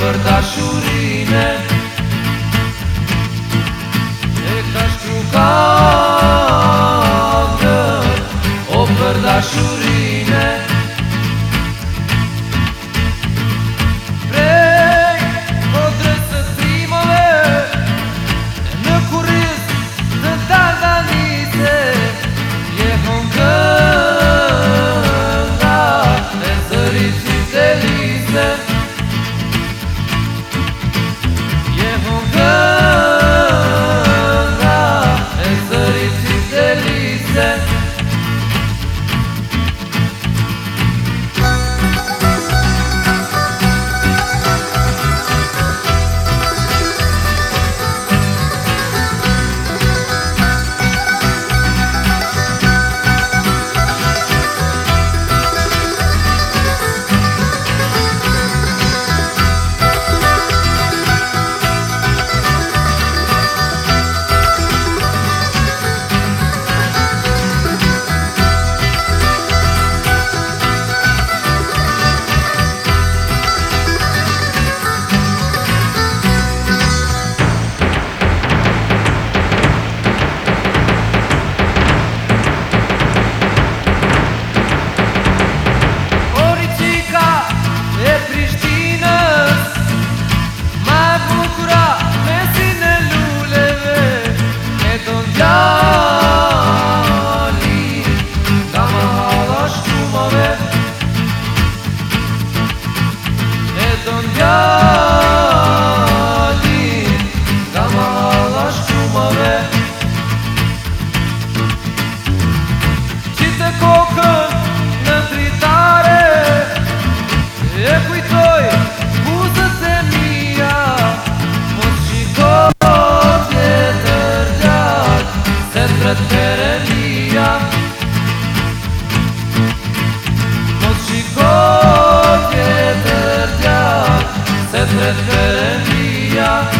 vârtașurine. Ethiopian